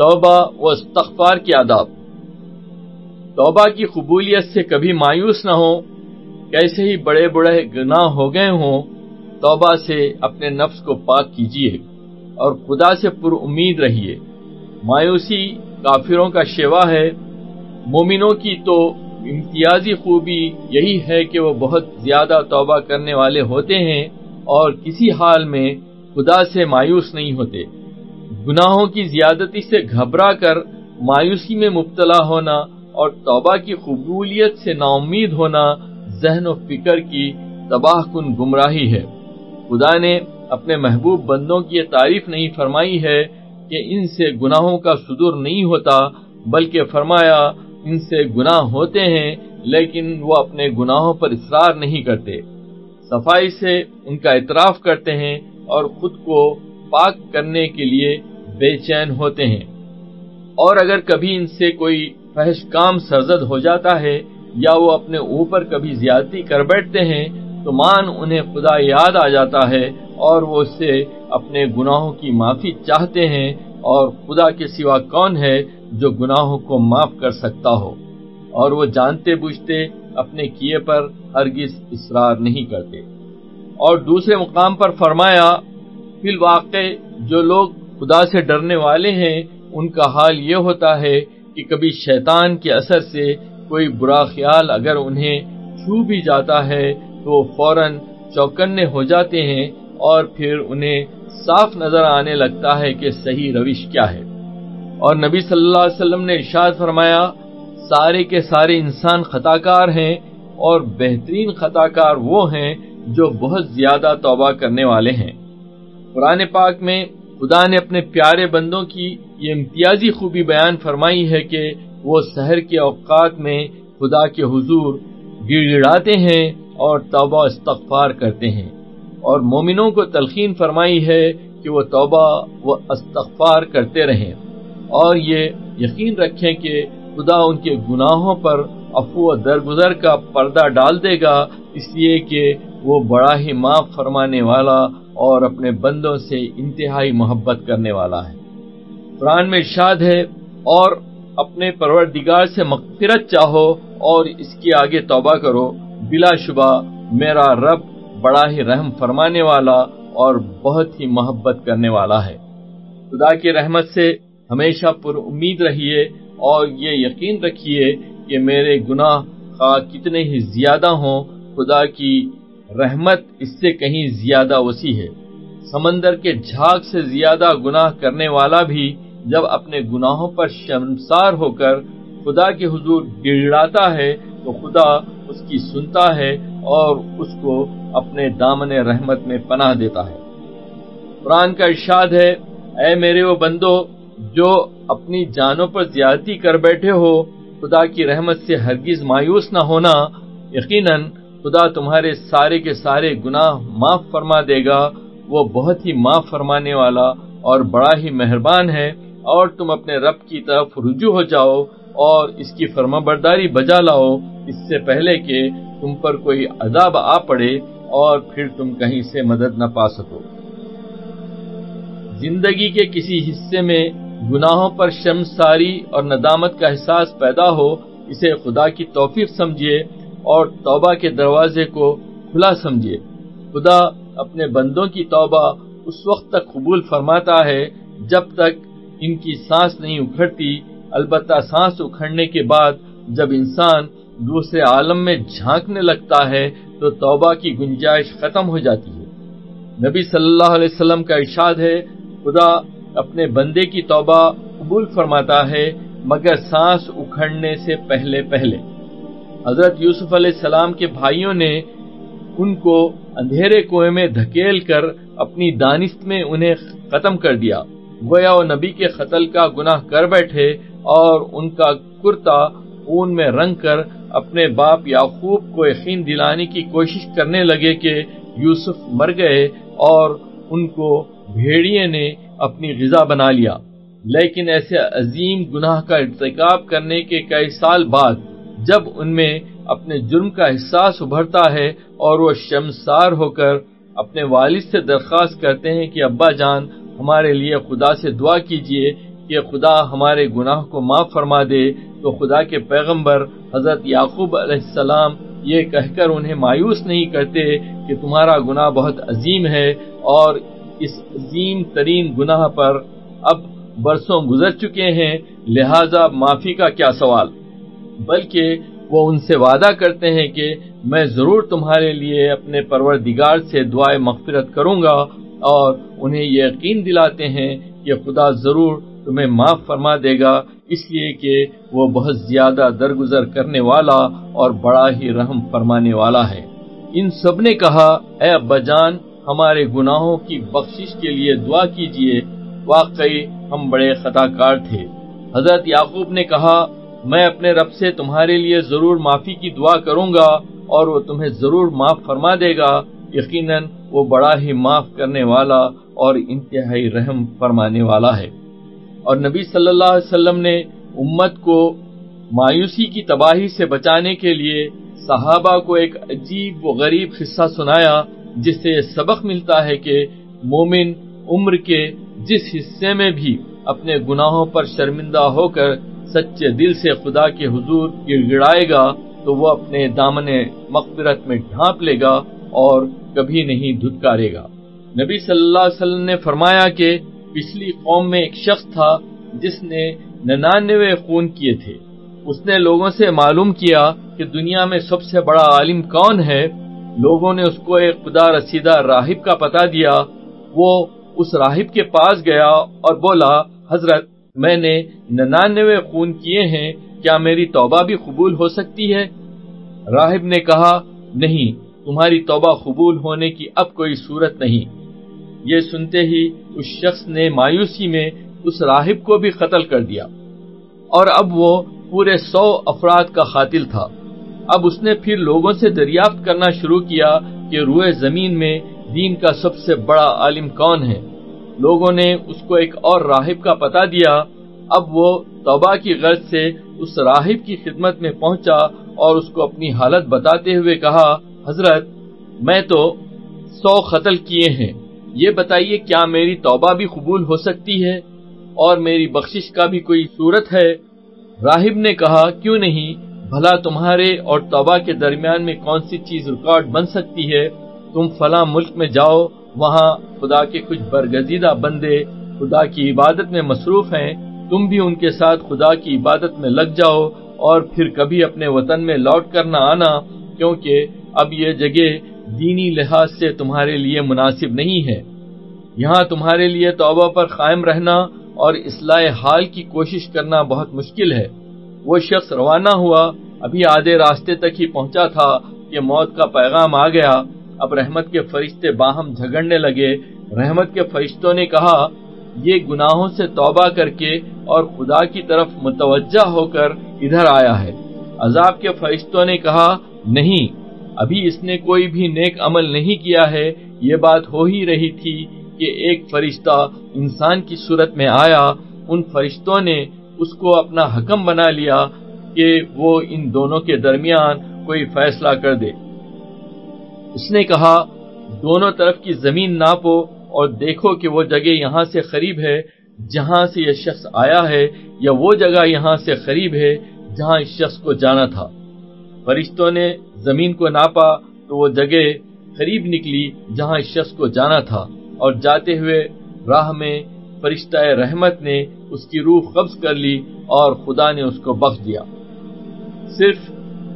توبہ و استغفار کے آداب۔ توبہ کی قبولیت سے کبھی مایوس نہ ہو کیسے ہی بڑے بڑے گناہ ہو گئے ہوں، توبہ سے اپنے نفس کو پاک کیجیے اور خدا سے پر امید رہیے۔ مایوسی کافروں کا شیوا ہے، مومنوں کی تو امتیازی خوبی یہی ہے کہ وہ بہت زیادہ توبہ کرنے والے ہوتے ہیں اور کسی حال میں خدا سے مایوس نہیں ہوتے۔ گناہوں کی زیادتی سے گھبرا کر مایوسی میں مبتلا ہونا اور توبہ کی قبولیت سے نا امید ہونا ذہن و فکر کی تباہ کن گمراہی ہے۔ خدا نے اپنے محبوب بندوں کی یہ تعریف نہیں فرمائی ہے کہ ان سے گناہوں کا صدور نہیں ہوتا، بلکہ فرمایا ان سے گناہ ہوتے ہیں، لیکن وہ اپنے گناہوں پر اصرار نہیں کرتے۔ صفائی سے ان کا اعتراف کرتے ہیں اور خود کو پاک کرنے کے لیے بے چین ہوتے ہیں۔ اور اگر کبھی ان سے کوئی فحش کام سرزد ہو جاتا ہے یا وہ اپنے اوپر کبھی زیادتی کر بیٹھتے ہیں، تو مان انہیں خدا یاد آ جاتا ہے اور وہ اس سے اپنے گناہوں کی معافی چاہتے ہیں۔ اور خدا کے سوا کون ہے جو گناہوں کو معاف کر سکتا ہو؟ اور وہ جانتے بوجھتے اپنے کیے پر ہرگز اصرار نہیں کرتے۔ اور دوسرے مقام پر فرمایا، فی الواقع جو لوگ خدا سے ڈرنے والے ہیں، ان کا حال یہ ہوتا ہے کہ کبھی شیطان کے اثر سے کوئی برا خیال اگر انہیں چھو بھی جاتا ہے تو فوراً چوکنے ہو جاتے ہیں اور پھر انہیں صاف نظر آنے لگتا ہے کہ صحیح روش کیا ہے۔ اور نبی صلی اللہ علیہ وسلم نے ارشاد فرمایا، سارے کے سارے انسان خطا کار ہیں اور بہترین خطا کار وہ ہیں جو بہت زیادہ توبہ کرنے والے ہیں۔ قرآن پاک میں خدا نے اپنے پیارے بندوں کی یہ امتیازی خوبی بیان فرمائی ہے کہ وہ شہر کے اوقات میں خدا کے حضور گڑ گڑاتے ہیں اور توبہ استغفار کرتے ہیں۔ اور مومنوں کو تلقین فرمائی ہے کہ وہ توبہ و استغفار کرتے رہیں۔ اور یہ یقین رکھیں کہ خدا ان کے گناہوں پر افو و درگزر کا پردہ ڈال دے گا، اس لیے کہ وہ بڑا ہی معاف فرمانے والا اور اپنے بندوں سے انتہائی محبت کرنے والا ہے۔ قرآن میں ارشاد ہے، اور اپنے پروردگار سے مغفرت چاہو اور اس کے آگے توبہ کرو۔ بلا شبہ، میرا رب بڑا ہی رحم فرمانے والا اور بہت ہی محبت کرنے والا ہے۔ خدا کی رحمت سے ہمیشہ پر امید رہیے اور یہ یقین رکھیے کہ میرے گناہ خواہ کتنے ہی زیادہ ہوں، خدا کی رحمت اس سے کہیں زیادہ وسیع ہے۔ سمندر کے جھاگ سے زیادہ گناہ کرنے والا بھی جب اپنے گناہوں پر شرمسار ہو کر خدا کے حضور گڑاتا ہے، تو خدا اس کی سنتا ہے اور اس کو اپنے دامن رحمت میں پناہ دیتا ہے۔ قرآن کا ارشاد ہے، اے میرے وہ بندو، جو اپنی جانوں پر زیادتی کر بیٹھے ہو، خدا کی رحمت سے ہرگز مایوس نہ ہونا، یقیناً خدا تمہارے سارے کے سارے گناہ معاف فرما دے گا۔ وہ بہت ہی معاف فرمانے والا اور بڑا ہی مہربان ہے۔ اور تم اپنے رب کی طرف رجوع ہو جاؤ اور اس کی فرما برداری بجا لاؤ۔ اس سے پہلے کہ تم پر کوئی عذاب آ پڑے اور پھر تم کہیں سے مدد نہ پا سکو۔ زندگی کے کسی حصے میں گناہوں پر شمساری اور ندامت کا احساس پیدا ہو، اسے خدا کی توفیق سمجھیے۔ اور توبہ کے دروازے کو کھلا سمجھیے خدا اپنے بندوں کی توبہ اس وقت تک قبول فرماتا ہے جب تک ان کی سانس نہیں اکھڑتی۔ البتہ سانس اکھڑنے کے بعد جب انسان دوسرے عالم میں جھانکنے لگتا ہے تو توبہ کی گنجائش ختم ہو جاتی ہے۔ نبی صلی اللہ علیہ وسلم کا ارشاد ہے، خدا اپنے بندے کی توبہ قبول فرماتا ہے مگر سانس اکھڑنے سے پہلے پہلے۔ حضرت یوسف علیہ السلام کے بھائیوں نے ان کو اندھیرے کنویں میں دھکیل کر اپنی دانست میں انہیں ختم کر دیا۔ گویا وہ نبی کے قتل کا گناہ کر بیٹھے اور ان کا کرتا خون میں رنگ کر اپنے باپ یعقوب کو یقین دلانے کی کوشش کرنے لگے کہ یوسف مر گئے اور ان کو بھیڑیے نے اپنی غذا بنا لیا۔ لیکن ایسے عظیم گناہ کا ارتکاب کرنے کے کئی سال بعد جب ان میں اپنے جرم کا احساس ابھرتا ہے اور وہ شمسار ہو کر اپنے والد سے درخواست کرتے ہیں کہ ابا جان، ہمارے لیے خدا سے دعا کیجیے کہ خدا ہمارے گناہ کو معاف فرما دے۔ تو خدا کے پیغمبر حضرت یعقوب علیہ السلام یہ کہہ کر انہیں مایوس نہیں کرتے کہ تمہارا گناہ بہت عظیم ہے اور اس عظیم ترین گناہ پر اب برسوں گزر چکے ہیں۔ لہذا معافی کا کیا سوال؟ بلکہ وہ ان سے وعدہ کرتے ہیں کہ میں ضرور تمہارے لیے اپنے پروردگار سے دعائیں مغفرت کروں گا اور انہیں یہ یقین دلاتے ہیں کہ خدا ضرور تمہیں معاف فرما دے گا، اس لیے کہ وہ بہت زیادہ درگزر کرنے والا اور بڑا ہی رحم فرمانے والا ہے۔ ان سب نے کہا، اے ابا جان، ہمارے گناہوں کی بخشش کے لیے دعا کیجیے واقعی ہم بڑے خطا کار تھے۔ حضرت یعقوب نے کہا میں اپنے رب سے تمہارے لیے ضرور معافی کی دعا کروں گا اور وہ تمہیں ضرور معاف فرما دے گا۔ یقیناً وہ بڑا ہی معاف کرنے والا اور انتہائی رحم فرمانے والا ہے۔ اور نبی صلی اللہ علیہ وسلم نے امت کو مایوسی کی تباہی سے بچانے کے لیے صحابہ کو ایک عجیب و غریب قصہ سنایا، جس سے یہ سبق ملتا ہے کہ مومن عمر کے جس حصے میں بھی اپنے گناہوں پر شرمندہ ہو کر سچے دل سے خدا کے حضور گڑ گڑائے گا تو وہ اپنے دامن مقبرت میں ڈھانپ لے گا اور کبھی نہیں دھتکارے گا۔ نبی صلی اللہ علیہ وسلم نے فرمایا کہ پچھلی قوم میں ایک شخص تھا جس نے ننانوے خون کیے تھے۔ اس نے لوگوں سے معلوم کیا کہ دنیا میں سب سے بڑا عالم کون ہے۔ لوگوں نے اس کو ایک خدا رسیدہ راہب کا پتا دیا۔ وہ اس راہب کے پاس گیا اور بولا، حضرت میں نے ننانوے خون کیے ہیں، کیا میری توبہ بھی قبول ہو سکتی ہے؟ راہب نے کہا، نہیں، تمہاری توبہ قبول ہونے کی اب کوئی صورت نہیں۔ یہ سنتے ہی اس شخص نے مایوسی میں اس راہب کو بھی قتل کر دیا۔ اور اب وہ پورے سو افراد کا قاتل تھا۔ اب اس نے پھر لوگوں سے دریافت کرنا شروع کیا کہ روئے زمین میں دین کا سب سے بڑا عالم کون ہے۔ لوگوں نے اس کو ایک اور راہب کا پتا دیا۔ اب وہ توبہ کی غرض سے اس راہب کی خدمت میں پہنچا اور اس کو اپنی حالت بتاتے ہوئے کہا، حضرت، میں تو سو قتل کیے ہیں۔ یہ بتائیے، کیا میری توبہ بھی قبول ہو سکتی ہے؟ اور میری بخشش کا بھی کوئی صورت ہے؟ راہب نے کہا، کیوں نہیں؟ بھلا تمہارے اور توبہ کے درمیان میں کون سی چیز ریکارڈ بن سکتی ہے؟ تم فلاں ملک میں جاؤ وہاں خدا کے کچھ برگزیدہ بندے خدا کی عبادت میں مصروف ہیں، تم بھی ان کے ساتھ خدا کی عبادت میں لگ جاؤ اور پھر کبھی اپنے وطن میں لوٹ کر نہ آنا، کیونکہ اب یہ جگہ دینی لحاظ سے تمہارے لیے مناسب نہیں ہے۔ یہاں تمہارے لیے توبہ پر قائم رہنا اور اصلاح حال کی کوشش کرنا بہت مشکل ہے۔ وہ شخص روانہ ہوا، ابھی آدھے راستے تک ہی پہنچا تھا کہ موت کا پیغام آ گیا۔ اب رحمت کے فرشتے باہم جھگڑنے لگے۔ رحمت کے فرشتوں نے کہا، یہ گناہوں سے توبہ کر کے اور خدا کی طرف متوجہ ہو کر ادھر آیا ہے۔ عذاب کے فرشتوں نے کہا، نہیں، ابھی اس نے کوئی بھی نیک عمل نہیں کیا ہے۔ یہ بات ہو ہی رہی تھی کہ ایک فرشتہ انسان کی صورت میں آیا۔ ان فرشتوں نے اس کو اپنا حکم بنا لیا کہ وہ ان دونوں کے درمیان کوئی فیصلہ کر دے۔ اس نے کہا، دونوں طرف کی زمین ناپو اور دیکھو کہ وہ جگہ یہاں سے قریب ہے، جہاں سے یہ شخص آیا ہے، یا وہ جگہ یہاں سے قریب ہے جہاں اس شخص کو جانا تھا۔ فرشتوں نے زمین کو ناپا تو وہ جگہ قریب نکلی جہاں اس شخص کو جانا تھا۔ اور جاتے ہوئے راہ میں فرشتہ رحمت نے اس کی روح قبض کر لی اور خدا نے اس کو بخش دیا۔ صرف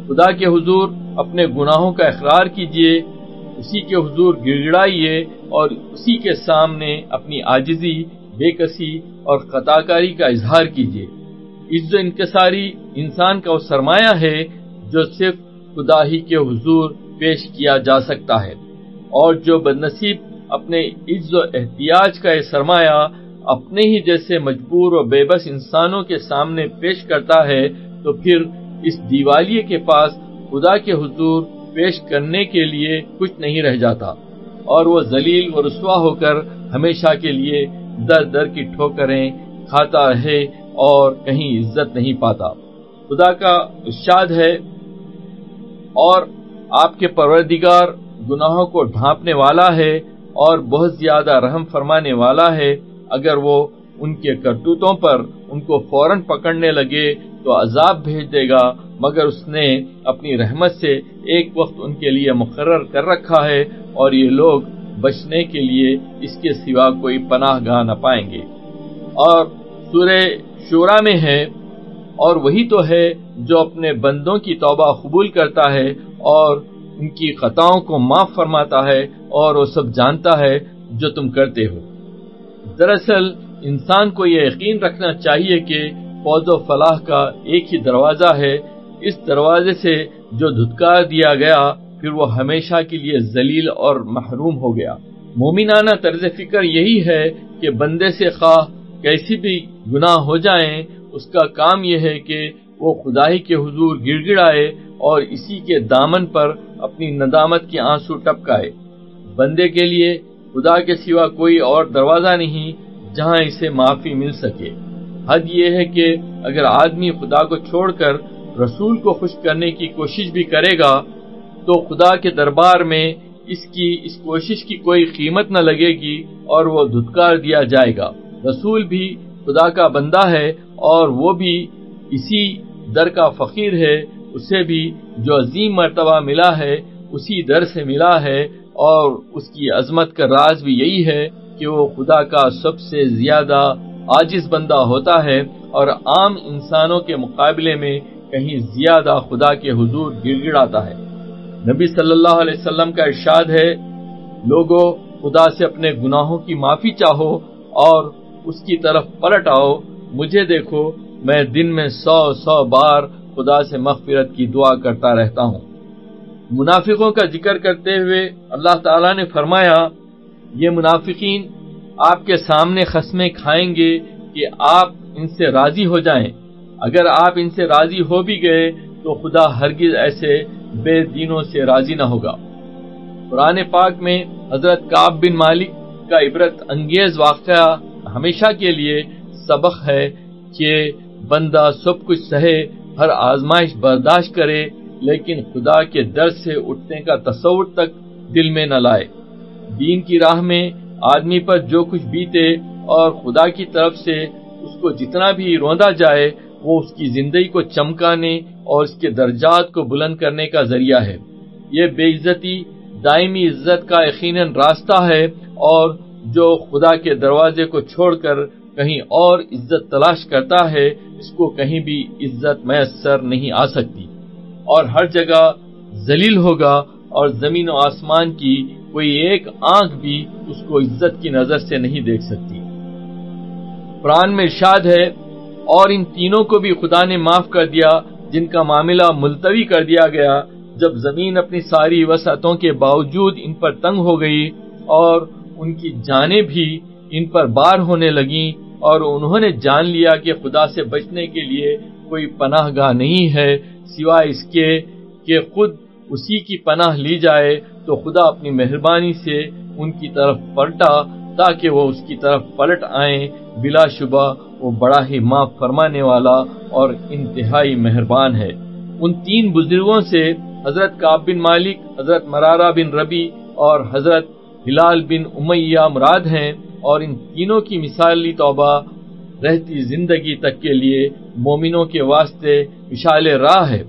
خدا کے حضور اپنے گناہوں کا اقرار کیجیے اسی کے حضور گڑگڑائیے اور اسی کے سامنے اپنی آجزی بے کسی اور خطا کاری کا اظہار کیجیے عز و انکساری انسان کا وہ سرمایہ ہے جو صرف خدا ہی کے حضور پیش کیا جا سکتا ہے۔ اور جو بدنصیب اپنے عز و احتیاج کا یہ سرمایہ اپنے ہی جیسے مجبور و بے بس انسانوں کے سامنے پیش کرتا ہے، تو پھر اس دیوالیے کے پاس خدا کے حضور پیش کرنے کے لیے کچھ نہیں رہ جاتا اور وہ ذلیل و رسوا ہو کر ہمیشہ کے لیے در در کی ٹھوکریں کھاتا رہے اور کہیں عزت نہیں پاتا۔ خدا کا ارشاد ہے، اور آپ کے پروردگار گناہوں کو ڈھانپنے والا ہے اور بہت زیادہ رحم فرمانے والا ہے، اگر وہ ان کے کرتوتوں پر ان کو فوراً پکڑنے لگے تو عذاب بھیج دے گا، مگر اس نے اپنی رحمت سے ایک وقت ان کے لیے مقرر کر رکھا ہے اور یہ لوگ بچنے کے لیے اس کے سوا کوئی پناہ گاہ نہ پائیں گے۔ اور سورہ شورا میں ہے، اور وہی تو ہے جو اپنے بندوں کی توبہ قبول کرتا ہے اور ان کی خطاؤں کو معاف فرماتا ہے اور وہ سب جانتا ہے جو تم کرتے ہو۔ دراصل انسان کو یہ یقین رکھنا چاہیے کہ فوج و فلاح کا ایک ہی دروازہ ہے۔ اس دروازے سے جو دھتکار دیا گیا، پھر وہ ہمیشہ کے لیے ذلیل اور محروم ہو گیا۔ مومنانہ طرز فکر یہی ہے کہ بندے سے خواہ کیسی بھی گناہ ہو جائیں، اس کا کام یہ ہے کہ وہ خدائی کے حضور گڑ گڑائے اور اسی کے دامن پر اپنی ندامت کی آنسو ٹپکائے۔ بندے کے لیے خدا کے سوا کوئی اور دروازہ نہیں جہاں اسے معافی مل سکے۔ حد یہ ہے کہ اگر آدمی خدا کو چھوڑ کر رسول کو خوش کرنے کی کوشش بھی کرے گا، تو خدا کے دربار میں اس کی، اس کوشش کی کوئی قیمت نہ لگے گی اور وہ دھتکار دیا جائے گا۔ رسول بھی خدا کا بندہ ہے اور وہ بھی اسی در کا فقیر ہے، اسے بھی جو عظیم مرتبہ ملا ہے، اسی در سے ملا ہے اور اس کی عظمت کا راز بھی یہی ہے۔ کہ وہ خدا کا سب سے زیادہ عاجز بندہ ہوتا ہے اور عام انسانوں کے مقابلے میں کہیں زیادہ خدا کے حضور گر گڑاتا ہے۔ نبی صلی اللہ علیہ وسلم کا ارشاد ہے لوگوں خدا سے اپنے گناہوں کی معافی چاہو اور اس کی طرف پلٹ آؤ۔ مجھے دیکھو، میں دن میں سو سو بار خدا سے مغفرت کی دعا کرتا رہتا ہوں۔ منافقوں کا ذکر کرتے ہوئے اللہ تعالیٰ نے فرمایا یہ منافقین آپ کے سامنے خسمیں کھائیں گے کہ آپ ان سے راضی ہو جائیں۔ اگر آپ ان سے راضی ہو بھی گئے تو خدا ہرگز ایسے بے دینوں سے راضی نہ ہوگا۔ قرآن پاک میں حضرت کاب بن مالک کا عبرت انگیز واقعہ ہمیشہ کے لیے سبق ہے کہ بندہ سب کچھ سہے، ہر آزمائش برداشت کرے، لیکن خدا کے در سے اٹھنے کا تصور تک دل میں نہ لائے۔ دین کی راہ میں آدمی پر جو کچھ بیتے اور خدا کی طرف سے اس کو جتنا بھی روندا جائے، وہ اس کی زندگی کو چمکانے اور اس کے درجات کو بلند کرنے کا ذریعہ ہے۔ یہ بے عزتی، دائمی عزت کا یقیناً راستہ ہے اور جو خدا کے دروازے کو چھوڑ کر کہیں اور عزت تلاش کرتا ہے، اس کو کہیں بھی عزت میسر نہیں آ سکتی۔ اور ہر جگہ ذلیل ہوگا اور زمین و آسمان کی کوئی ایک آنکھ بھی اس کو عزت کی نظر سے نہیں دیکھ سکتی۔ قرآن میں ارشاد ہے، اور ان تینوں کو بھی خدا نے معاف کر دیا، جن کا معاملہ ملتوی کر دیا گیا، جب زمین اپنی ساری وسعتوں کے باوجود ان پر تنگ ہو گئی، اور ان کی جانیں بھی ان پر بار ہونے لگیں، اور انہوں نے جان لیا کہ خدا سے بچنے کے لیے کوئی پناہ گاہ نہیں ہے، سوائے اس کے کہ خود اسی کی پناہ لی جائے تو خدا اپنی مہربانی سے ان کی طرف پلٹا تاکہ وہ اس کی طرف پلٹ آئیں بلا شبہ، وہ بڑا ہی معاف فرمانے والا اور انتہائی مہربان ہے۔ ان تین بزرگوں سے حضرت کاب بن مالک، حضرت مرارہ بن ربی اور حضرت ہلال بن امیہ مراد ہیں اور ان تینوں کی مثالی توبہ رہتی زندگی تک کے لیے مومنوں کے واسطے مشال راہ ہے۔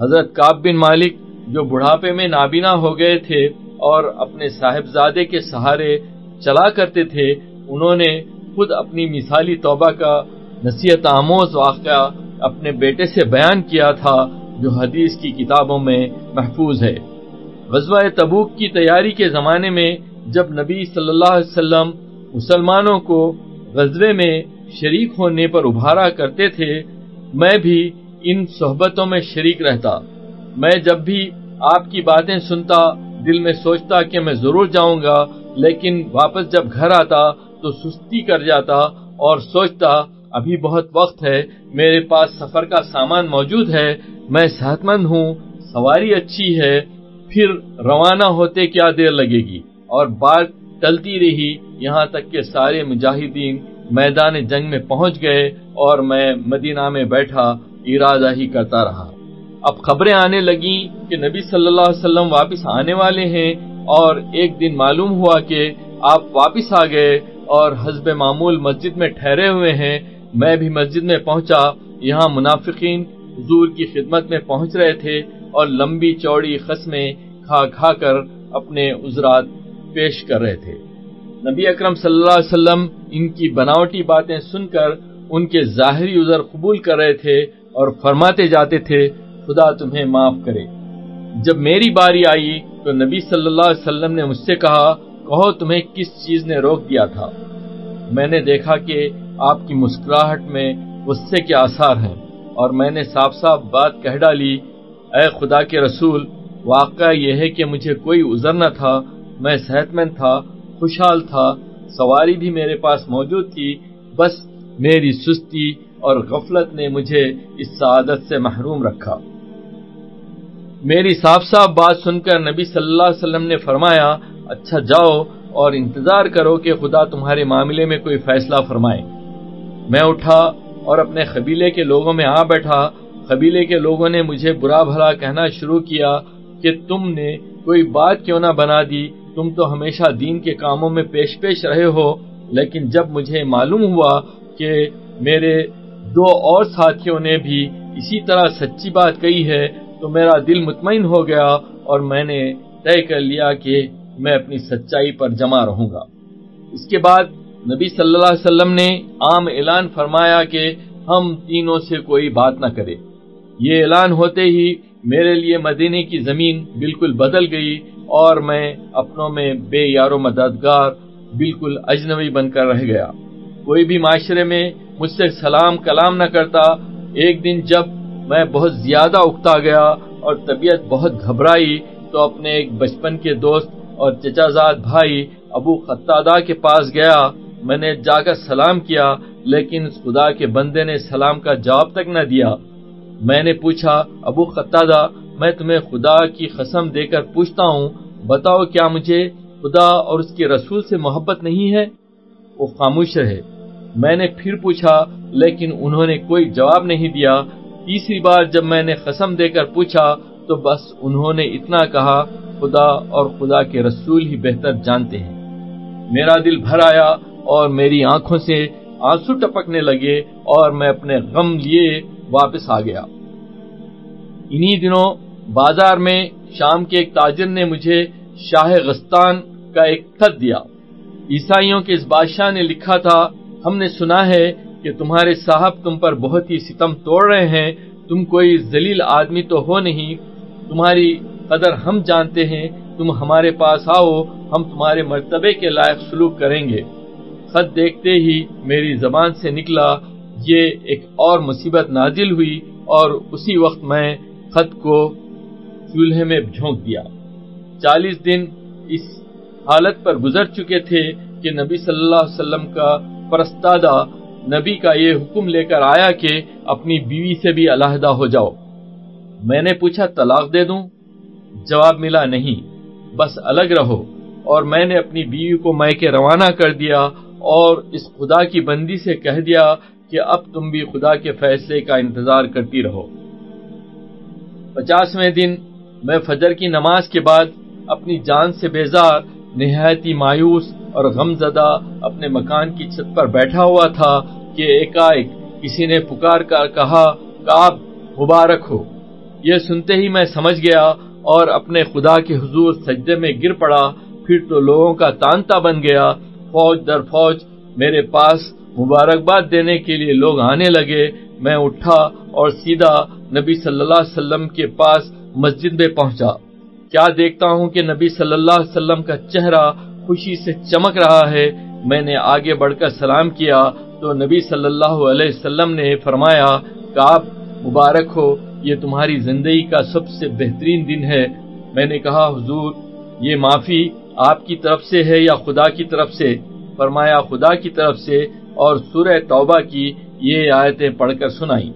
حضرت کاب بن مالک جو بڑھاپے میں نابینا ہو گئے تھے اور اپنے صاحبزادے کے سہارے چلا کرتے تھے، انہوں نے خود اپنی مثالی توبہ کا نصیحت آموز واقعہ اپنے بیٹے سے بیان کیا تھا، جو حدیث کی کتابوں میں محفوظ ہے۔ غزوہ تبوک کی تیاری کے زمانے میں جب نبی صلی اللہ علیہ وسلم مسلمانوں کو غزوے میں شریک ہونے پر ابھارا کرتے تھے، میں بھی ان صحبتوں میں شریک رہتا۔ میں جب بھی آپ کی باتیں سنتا، دل میں سوچتا کہ میں ضرور جاؤں گا، لیکن واپس جب گھر آتا تو سستی کر جاتا اور سوچتا، ابھی بہت وقت ہے، میرے پاس سفر کا سامان موجود ہے، میں صحت مند ہوں، سواری اچھی ہے، پھر روانہ ہوتے کیا دیر لگے گی؟ اور بات ٹلتی رہی، یہاں تک کہ سارے مجاہدین میدان جنگ میں پہنچ گئے اور میں مدینہ میں بیٹھا، ارادہ ہی کرتا رہا۔ اب خبریں آنے لگیں کہ نبی صلی اللہ علیہ وسلم واپس آنے والے ہیں اور ایک دن معلوم ہوا کہ آپ واپس آ گئے اور حزب معمول مسجد میں ٹھہرے ہوئے ہیں۔ میں بھی مسجد میں پہنچا۔ یہاں منافقین حضور کی خدمت میں پہنچ رہے تھے اور لمبی چوڑی قسمیں کھا کھا کر اپنے عذرات پیش کر رہے تھے۔ نبی اکرم صلی اللہ علیہ وسلم ان کی بناوٹی باتیں سن کر ان کے ظاہری عذر قبول کر رہے تھے اور فرماتے جاتے تھے خدا تمہیں معاف کرے۔ جب میری باری آئی تو نبی صلی اللہ علیہ وسلم نے مجھ سے کہا، کہو تمہیں کس چیز نے روک دیا تھا؟ میں نے دیکھا کہ آپ کی مسکراہٹ میں غصے کے آثار ہیں اور میں نے صاف صاف بات کہہ ڈالی، اے خدا کے رسول، واقعہ یہ ہے کہ مجھے کوئی عذر نہ تھا، میں صحت مند تھا، خوشحال تھا، سواری بھی میرے پاس موجود تھی، بس میری سستی اور غفلت نے مجھے اس سعادت سے محروم رکھا۔ میری صاف صاف بات سن کر نبی صلی اللہ علیہ وسلم نے فرمایا اچھا جاؤ اور انتظار کرو کہ خدا تمہارے معاملے میں کوئی فیصلہ فرمائے۔ میں اٹھا اور اپنے قبیلے کے لوگوں میں آ بیٹھا۔ قبیلے کے لوگوں نے مجھے برا بھلا کہنا شروع کیا کہ تم نے کوئی بات کیوں نہ بنا دی۔ تم تو ہمیشہ دین کے کاموں میں پیش پیش رہے ہو، لیکن جب مجھے معلوم ہوا کہ میرے دو اور ساتھیوں نے بھی اسی طرح سچی بات کہی ہے تو میرا دل مطمئن ہو گیا اور میں نے طے کر لیا کہ میں اپنی سچائی پر جمع رہوں گا۔ اس کے بعد نبی صلی اللہ علیہ وسلم نے عام اعلان فرمایا کہ ہم تینوں سے کوئی بات نہ کرے۔ یہ اعلان ہوتے ہی میرے لیے مدینے کی زمین بالکل بدل گئی اور میں اپنوں میں بے یار و مددگار بالکل اجنبی بن کر رہ گیا۔ کوئی بھی معاشرے میں مجھ سے سلام کلام نہ کرتا، ایک دن جب میں بہت زیادہ اکتا گیا اور طبیعت بہت گھبرائی تو اپنے ایک بچپن کے دوست اور چچا زاد بھائی ابو خطادہ کے پاس گیا۔ میں نے جا کر سلام کیا، لیکن اس خدا کے بندے نے سلام کا جواب تک نہ دیا۔ میں نے پوچھا، ابو خطادہ، میں تمہیں خدا کی قسم دے کر پوچھتا ہوں، بتاؤ کیا مجھے خدا اور اس کے رسول سے محبت نہیں ہے؟ وہ خاموش رہے۔ میں نے پھر پوچھا، لیکن انہوں نے کوئی جواب نہیں دیا۔ تیسری بار جب میں نے قسم دے کر پوچھا تو بس انہوں نے اتنا کہا، خدا اور خدا کے رسول ہی بہتر جانتے ہیں۔ میرا دل بھر آیا اور میری آنکھوں سے آنسو ٹپکنے لگے اور میں اپنے غم لیے واپس آ گیا۔ انہی دنوں بازار میں شام کے ایک تاجر نے مجھے شاہ غستان کا ایک خط دیا۔ عیسائیوں کے اس بادشاہ نے لکھا تھا، ہم نے سنا ہے کہ تمہارے صاحب تم پر بہت ہی ستم توڑ رہے ہیں، تم کوئی ذلیل آدمی تو ہو نہیں، تمہاری قدر ہم جانتے ہیں، تم ہمارے پاس آؤ، ہم تمہارے مرتبے کے لائق سلوک کریں گے۔ خط دیکھتے ہی میری زبان سے نکلا، یہ ایک اور مصیبت نازل ہوئی اور اسی وقت میں خط کو چولہے میں جھونک دیا۔ چالیس دن اس حالت پر گزر چکے تھے کہ نبی صلی اللہ علیہ وسلم کا پرستادہ نبی کا یہ حکم لے کر آیا کہ اپنی بیوی سے بھی علیحدہ ہو جاؤ۔ میں نے پوچھا، طلاق دے دوں؟ جواب ملا، نہیں۔ بس الگ رہو۔ اور میں نے اپنی بیوی کو میں کے روانہ کر دیا اور اس خدا کی بندی سے کہہ دیا کہ اب تم بھی خدا کے فیصلے کا انتظار کرتی رہو۔ پچاسویں دن، میں فجر کی نماز کے بعد اپنی جان سے بیزار، نہایتی مایوس اور غم زدہ اپنے مکان کی چھت پر بیٹھا ہوا تھا کہ ایک کسی نے پکار کر کہا کاب مبارک ہو. یہ سنتے ہی میں سمجھ گیا اور اپنے خدا کے حضور سجدے میں گر پڑا۔ پھر تو لوگوں کا تانتا بن گیا۔ فوج در فوج میرے پاس مبارکباد دینے کے لیے لوگ آنے لگے۔ میں اٹھا اور سیدھا نبی صلی اللہ علیہ وسلم کے پاس مسجد میں پہنچا۔ کیا دیکھتا ہوں کہ نبی صلی اللہ علیہ وسلم کا چہرہ خوشی سے چمک رہا ہے، میں نے آگے بڑھ کر سلام کیا تو نبی صلی اللہ علیہ وسلم نے فرمایا کہ آپ مبارک ہو، یہ تمہاری زندگی کا سب سے بہترین دن ہے۔ میں نے کہا، حضور، یہ معافی آپ کی طرف سے ہے یا خدا کی طرف سے؟ فرمایا، خدا کی طرف سے۔ اور سورہ توبہ کی یہ آیتیں پڑھ کر سنائی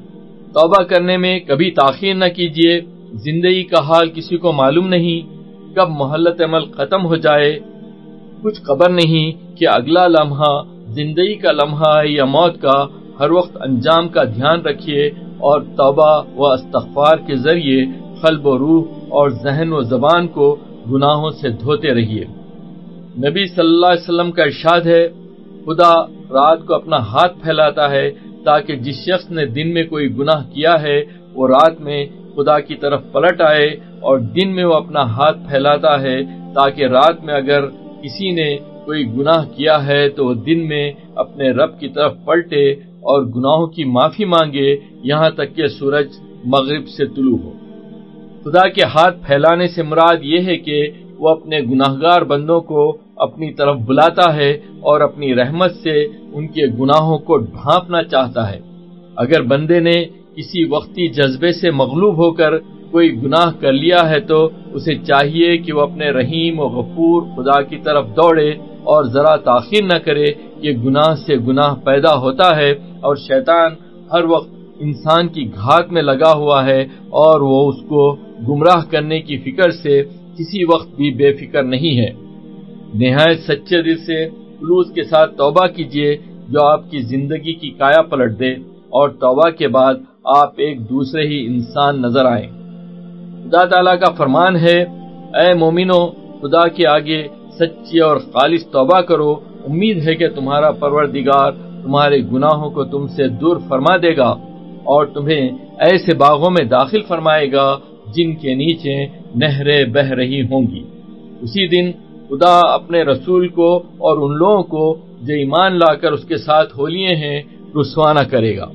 توبہ کرنے میں کبھی تاخیر نہ کیجیے زندگی کا حال کسی کو معلوم نہیں۔ کب محلت عمل ختم ہو جائے۔ کچھ خبر نہیں کہ اگلا لمحہ زندگی کا لمحہ ہے یا موت کا، ہر وقت انجام کا دھیان رکھیے اور توبہ و استغفار کے ذریعے قلب و روح اور ذہن و زبان کو گناہوں سے دھوتے رہیے۔ نبی صلی اللہ علیہ وسلم کا ارشاد ہے، خدا رات کو اپنا ہاتھ پھیلاتا ہے تاکہ جس شخص نے دن میں کوئی گناہ کیا ہے، وہ رات میں خدا کی طرف پلٹ آئے اور دن میں وہ اپنا ہاتھ پھیلاتا ہے تاکہ رات میں اگر کسی نے کوئی گناہ کیا ہے تو وہ دن میں اپنے رب کی طرف پلٹے اور گناہوں کی معافی مانگے، یہاں تک کہ سورج مغرب سے طلوع ہو۔ خدا کے ہاتھ پھیلانے سے مراد یہ ہے کہ وہ اپنے گناہ گار بندوں کو اپنی طرف بلاتا ہے اور اپنی رحمت سے ان کے گناہوں کو ڈھانپنا چاہتا ہے۔ اگر بندے نے کسی وقتی جذبے سے مغلوب ہو کر کوئی گناہ کر لیا ہے تو اسے چاہیے کہ وہ اپنے رحیم و غفور خدا کی طرف دوڑے اور ذرا تاخیر نہ کرے کہ گناہ سے گناہ پیدا ہوتا ہے اور شیطان ہر وقت انسان کی گھات میں لگا ہوا ہے اور وہ اس کو گمراہ کرنے کی فکر سے کسی وقت بھی بے فکر نہیں ہے۔ نہایت سچے دل سے خلوص کے ساتھ توبہ کیجیے جو آپ کی زندگی کی کایا پلٹ دے اور توبہ کے بعد آپ ایک دوسرے ہی انسان نظر آئیں۔ خدا تعالیٰ کا فرمان ہے، اے مومنو، خدا کے آگے سچی اور خالص توبہ کرو۔ امید ہے کہ تمہارا پروردگار تمہارے گناہوں کو تم سے دور فرما دے گا اور تمہیں ایسے باغوں میں داخل فرمائے گا جن کے نیچے نہریں بہ رہی ہوں گی۔ اسی دن خدا اپنے رسول کو اور ان لوگوں کو جو ایمان لا کر اس کے ساتھ ہو لیے ہیں، رسوانہ کرے گا۔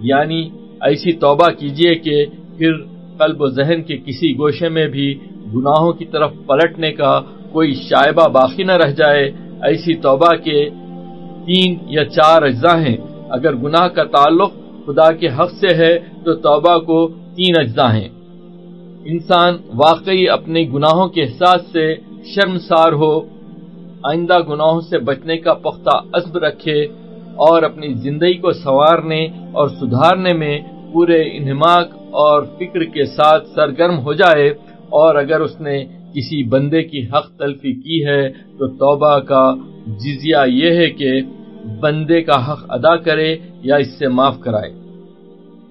یعنی ایسی توبہ کیجیے کہ پھر قلب و ذہن کے کسی گوشے میں بھی گناہوں کی طرف پلٹنے کا کوئی شائبہ باقی نہ رہ جائے، ایسی توبہ کے تین یا چار اجزاء ہیں۔ اگر گناہ کا تعلق خدا کے حق سے ہے، تو توبہ کو تین اجزاء ہیں۔ انسان واقعی اپنے گناہوں کے احساس سے شرمسار ہو، آئندہ گناہوں سے بچنے کا پختہ عزم رکھے اور اپنی زندگی کو سنوارنے اور سدھارنے میں پورے انہماک اور فکر کے ساتھ سرگرم ہو جائے اور اگر اس نے کسی بندے کی حق تلفی کی ہے تو توبہ کا جزیہ یہ ہے کہ بندے کا حق ادا کرے یا اس سے معاف کرائے۔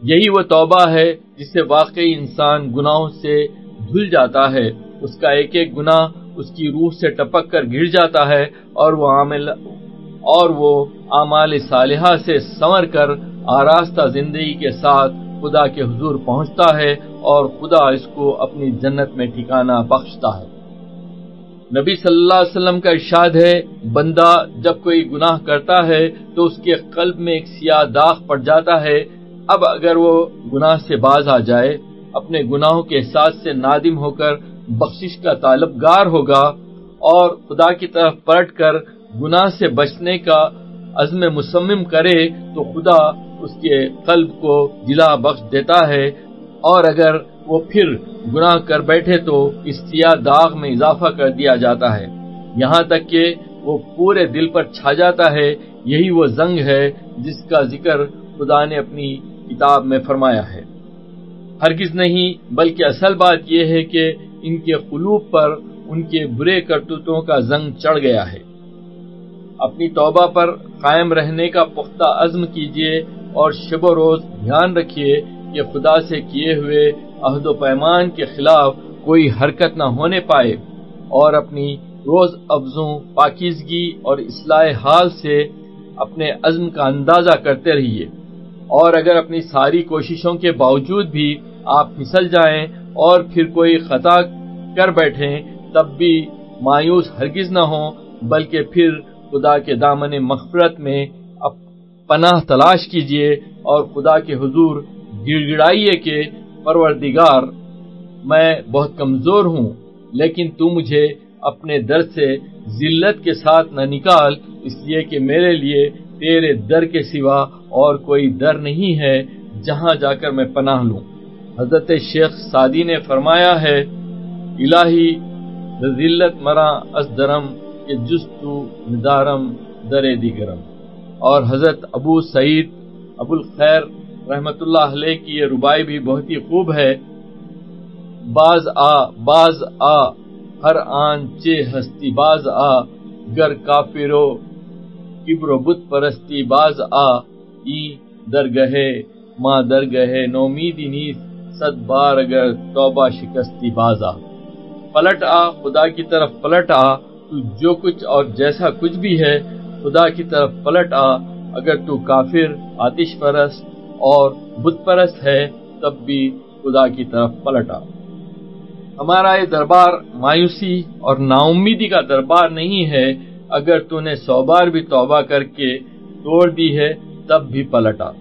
یہی وہ توبہ ہے جس سے واقعی انسان گناہوں سے دھل جاتا ہے۔ اس کا ایک ایک گناہ اس کی روح سے ٹپک کر گر جاتا ہے اور وہ عامل اور وہ اعمال صالحہ سے سنور کر آراستہ زندگی کے ساتھ خدا کے حضور پہنچتا ہے اور خدا اس کو اپنی جنت میں ٹھکانہ بخشتا ہے۔ نبی صلی اللہ علیہ وسلم کا ارشاد ہے، بندہ جب کوئی گناہ کرتا ہے تو اس کے قلب میں ایک سیاہ داغ پڑ جاتا ہے۔ اب اگر وہ گناہ سے باز آ جائے، اپنے گناہوں کے احساس سے نادم ہو کر بخشش کا طالب گار ہوگا اور خدا کی طرف پلٹ کر گناہ سے بچنے کا عزم مصمم کرے تو خدا اس کے قلب کو جلا بخش دیتا ہے۔ اور اگر وہ پھر گناہ کر بیٹھے تو اس سیاہ داغ میں اضافہ کر دیا جاتا ہے۔ یہاں تک کہ وہ پورے دل پر چھا جاتا ہے۔ یہی وہ زنگ ہے جس کا ذکر خدا نے اپنی کتاب میں فرمایا ہے۔ ہرگز نہیں، بلکہ اصل بات یہ ہے کہ ان کے قلوب پر ان کے برے کرتوتوں کا زنگ چڑھ گیا ہے۔ اپنی توبہ پر قائم رہنے کا پختہ عزم کیجیے اور شب و روز دھیان رکھیے کہ خدا سے کیے ہوئے عہد و پیمان کے خلاف کوئی حرکت نہ ہونے پائے اور اپنی روز افزوں پاکیزگی اور اصلاح حال سے اپنے عزم کا اندازہ کرتے رہیے اور اگر اپنی ساری کوششوں کے باوجود بھی آپ پھسل جائیں اور پھر کوئی خطا کر بیٹھیں تب بھی مایوس ہرگز نہ ہوں بلکہ پھر خدا کے دامن مغفرت میں پناہ تلاش کیجیے اور خدا کے حضور گڑ گڑائیے کہ پروردگار، میں بہت کمزور ہوں، لیکن تو مجھے اپنے در سے ذلت کے ساتھ نہ نکال، اس لیے کہ میرے لیے تیرے در کے سوا اور کوئی در نہیں ہے جہاں جا کر میں پناہ لوں۔ حضرت شیخ سعدی نے فرمایا ہے، الہی، ذلت مرا از درم کہ جستو ندارم در دیگرم۔ اور حضرت ابو سعید ابو الخیر رحمت اللہ علیہ کی یہ ربائی بھی بہت ہی خوب ہے۔ باز آ باز آ، ہر آن چے ہستی، باز آ، گر کافرو، کبر و بت پرستی، باز آ، ای درگہے ماں درگہے نومیدی نیس صد بار اگر توبہ شکستی، باز آ۔ پلٹ آ، خدا کی طرف پلٹ آ۔ تو جو کچھ اور جیسا کچھ بھی ہے، خدا کی طرف پلٹ آ، اگر تو کافر، آتش پرست اور بت پرست ہے، تب بھی خدا کی طرف پلٹ آ۔ ہمارا یہ دربار مایوسی اور نا امیدی کا دربار نہیں ہے۔ اگر تو نے سو بار بھی توبہ کر کے توڑ دی ہے، تب بھی پلٹا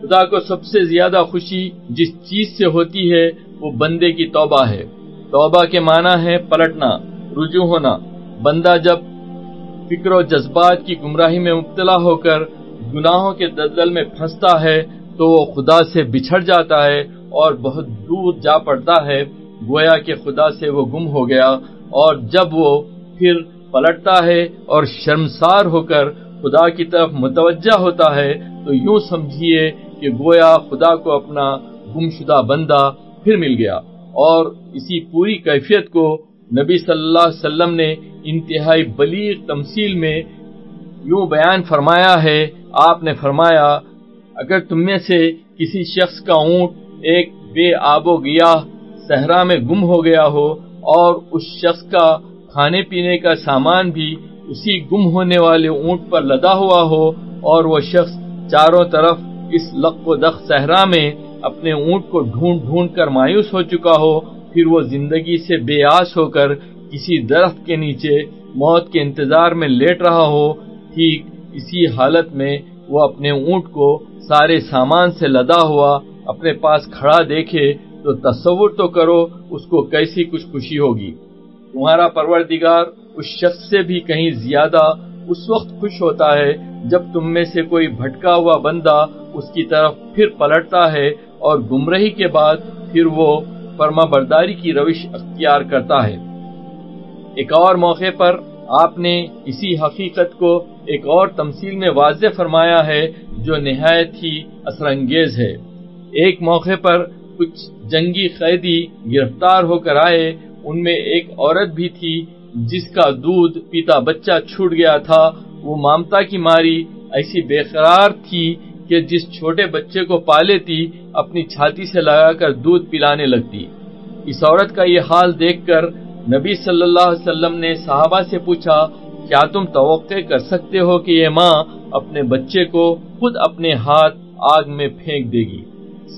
خدا کو سب سے زیادہ خوشی جس چیز سے ہوتی ہے، وہ بندے کی توبہ ہے۔ توبہ کے معنی ہے پلٹنا۔ رجوع ہونا۔ بندہ جب فکر و جذبات کی گمراہی میں مبتلا ہو کر گناہوں کے دلدل میں پھنستا ہے، تو وہ خدا سے بچھڑ جاتا ہے اور بہت دور جا پڑتا ہے۔ گویا کہ خدا سے وہ گم ہو گیا اور جب وہ پھر پلٹتا ہے اور شرمسار ہو کر خدا کی طرف متوجہ ہوتا ہے، تو یوں سمجھیے کہ گویا خدا کو اپنا گمشدہ بندہ پھر مل گیا۔ اور اسی پوری کیفیت کو نبی صلی اللہ علیہ وسلم نے انتہائی بلیغ تمثیل میں یوں بیان فرمایا ہے، آپ نے فرمایا، اگر تم میں سے کسی شخص کا اونٹ ایک بے آب و گیا صحرا میں گم ہو گیا ہو اور اس شخص کا کھانے پینے کا سامان بھی اسی گم ہونے والے اونٹ پر لدا ہوا ہو اور وہ شخص چاروں طرف اس لق و دخ صحرا میں اپنے اونٹ کو ڈھونڈ ڈھونڈ کر مایوس ہو چکا ہو پھر وہ زندگی سے بے آس ہو کر کسی درخت کے نیچے موت کے انتظار میں لیٹ رہا ہو، ٹھیک اسی حالت میں وہ اپنے اونٹ کو سارے سامان سے لدا ہوا اپنے پاس کھڑا دیکھے تو تصور تو کرو اس کو کیسی کچھ خوشی ہوگی۔ تمہارا پروردگار اس شخص سے بھی کہیں زیادہ اس وقت خوش ہوتا ہے جب تم میں سے کوئی بھٹکا ہوا بندہ اس کی طرف پھر پلٹتا ہے اور گمرہی کے بعد پھر وہ فرما برداری کی روش اختیار کرتا ہے۔ ایک اور موقع پر آپ نے اسی حقیقت کو ایک اور تمثیل میں واضح فرمایا ہے جو نہایت ہی اثر انگیز ہے۔ ایک موقع پر کچھ جنگی قیدی گرفتار ہو کر آئے، ان میں ایک عورت بھی تھی جس کا دودھ پیتا بچہ چھوٹ گیا تھا۔ وہ مامتا کی ماری ایسی بے قرار تھی کہ جس چھوٹے بچے کو پالے اپنی چھاتی سے لگا کر دودھ پلانے لگتی۔ اس عورت کا یہ حال دیکھ کر نبی صلی اللہ علیہ وسلم نے صحابہ سے پوچھا، کیا تم توقع کر سکتے ہو کہ یہ ماں اپنے بچے کو خود اپنے ہاتھ آگ میں پھینک دے گی؟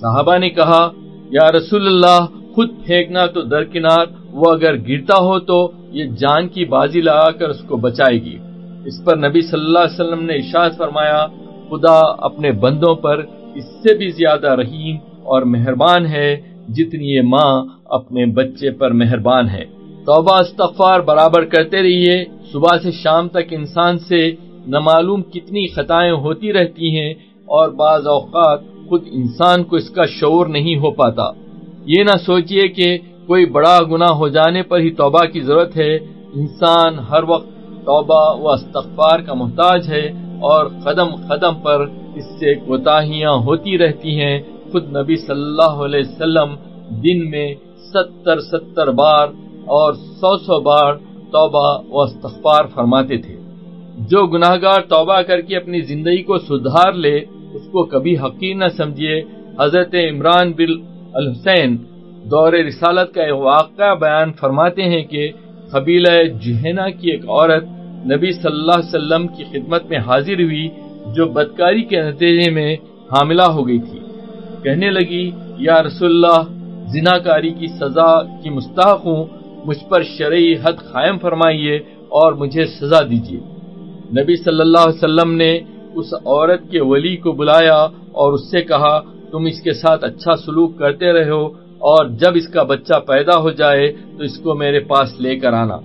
صحابہ نے کہا، یا رسول اللہ، خود پھینکنا تو درکنار، وہ اگر گرتا ہو تو یہ جان کی بازی لگا کر اس کو بچائے گی۔ اس پر نبی صلی اللہ علیہ وسلم نے اشاعت فرمایا خدا اپنے بندوں پر اس سے بھی زیادہ رحیم اور مہربان ہے جتنی یہ ماں اپنے بچے پر مہربان ہے۔ توبہ استغفار برابر کرتے رہیے۔ صبح سے شام تک انسان سے نہ معلوم کتنی خطائیں ہوتی رہتی ہیں اور بعض اوقات خود انسان کو اس کا شعور نہیں ہو پاتا۔ یہ نہ سوچئے کہ کوئی بڑا گناہ ہو جانے پر ہی توبہ کی ضرورت ہے۔ انسان ہر وقت توبہ و استغفار کا محتاج ہے۔ اور قدم قدم پر اس سے کوتاہیاں ہوتی رہتی ہیں۔ خود نبی صلی اللہ علیہ وسلم دن میں ستر ستر بار اور سو سو بار توبہ و استغفار فرماتے تھے۔ جو گناہ گار توبہ کر کے اپنی زندگی کو سدھار لے، اس کو کبھی حقیر نہ سمجھیے حضرت عمران بل الحسین دور رسالت کا ایک واقعہ بیان فرماتے ہیں کہ قبیلہ جہینا کی ایک عورت نبی صلی اللہ علیہ وسلم کی خدمت میں حاضر ہوئی، جو بدکاری کے نتیجے میں حاملہ ہو گئی تھی۔ کہنے لگی، یا رسول اللہ زنا کاری کی سزا کی مستحق ہوں، مجھ پر شرعی حد قائم فرمائیے اور مجھے سزا دیجیے۔ نبی صلی اللہ علیہ وسلم نے اس عورت کے ولی کو بلایا اور اس سے کہا، تم اس کے ساتھ اچھا سلوک کرتے رہو اور جب اس کا بچہ پیدا ہو جائے تو اس کو میرے پاس لے کر آنا۔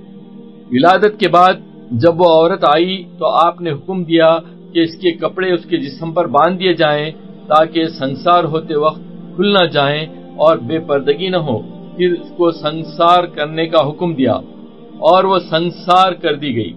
ولادت کے بعد جب وہ عورت آئی تو آپ نے حکم دیا کہ اس کے کپڑے اس کے جسم پر باندھ دیے جائیں تاکہ سنسار ہوتے وقت کھل نہ جائیں اور بے پردگی نہ ہو۔ پھر اس کو سنسار کرنے کا حکم دیا اور وہ سنسار کر دی گئی۔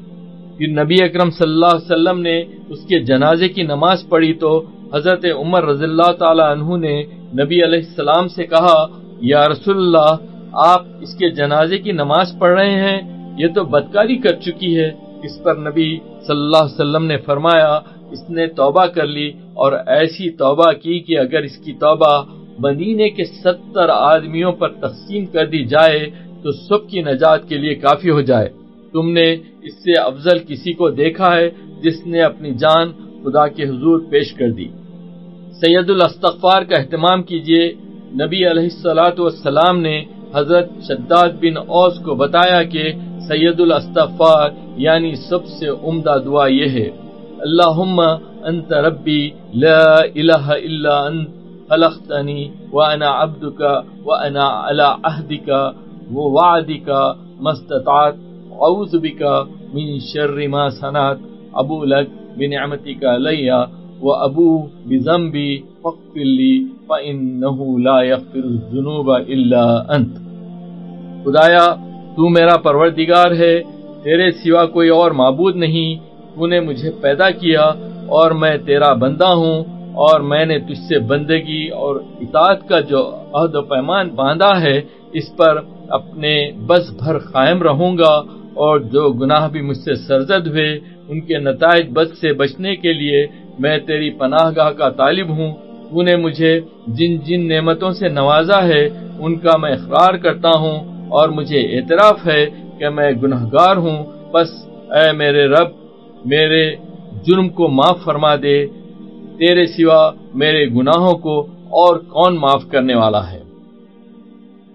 پھر نبی اکرم صلی اللہ علیہ وسلم نے اس کے جنازے کی نماز پڑھی تو حضرت عمر رضی اللہ تعالی عنہ نے نبی علیہ السلام سے کہا، یا رسول اللہ، آپ اس کے جنازے کی نماز پڑھ رہے ہیں؟ یہ تو بدکاری کر چکی ہے۔ اس پر نبی صلی اللہ علیہ وسلم نے فرمایا، اس نے توبہ کر لی اور ایسی توبہ کی کہ اگر اس کی توبہ مدینے کے ستر آدمیوں پر تقسیم کر دی جائے تو سب کی نجات کے لیے کافی ہو جائے۔ تم نے اس سے افضل کسی کو دیکھا ہے جس نے اپنی جان خدا کے حضور پیش کر دی۔ سید الاستغفار کا اہتمام کیجیے نبی علیہ السلاۃ والسلام نے حضرت شداد بن اوس کو بتایا کہ سید الاستغفار یعنی سب سے عمدہ دعا یہ ہے، اللہم انت ربی لا الہ الا انت، خلقتنی وانا عبدک وانا على عہدک ووعدک مستطعت اعوذ بک من شر ما صنعت، ابو لک بنعمتک لیا و ابو بزمبی فاغفر لی فانه انت خدایا، تو میرا پروردگار ہے، تیرے سوا کوئی اور معبود نہیں، تو نے مجھے پیدا کیا اور میں تیرا بندہ ہوں اور میں نے تجھ سے بندگی اور اطاعت کا جو عہد و پیمان باندھا ہے، اس پر اپنے بس بھر قائم رہوں گا اور جو گناہ بھی مجھ سے سرزد ہوئے، ان کے نتائج بد سے بچنے کے لیے میں تیری پناہ گاہ کا طالب ہوں۔ تو نے مجھے جن جن نعمتوں سے نوازا ہے، ان کا میں اقرار کرتا ہوں۔ اور مجھے اعتراف ہے کہ میں گناہ گار ہوں۔ بس اے میرے رب، میرے جرم کو معاف فرما دے۔ تیرے سوا میرے گناہوں کو اور کون معاف کرنے والا ہے؟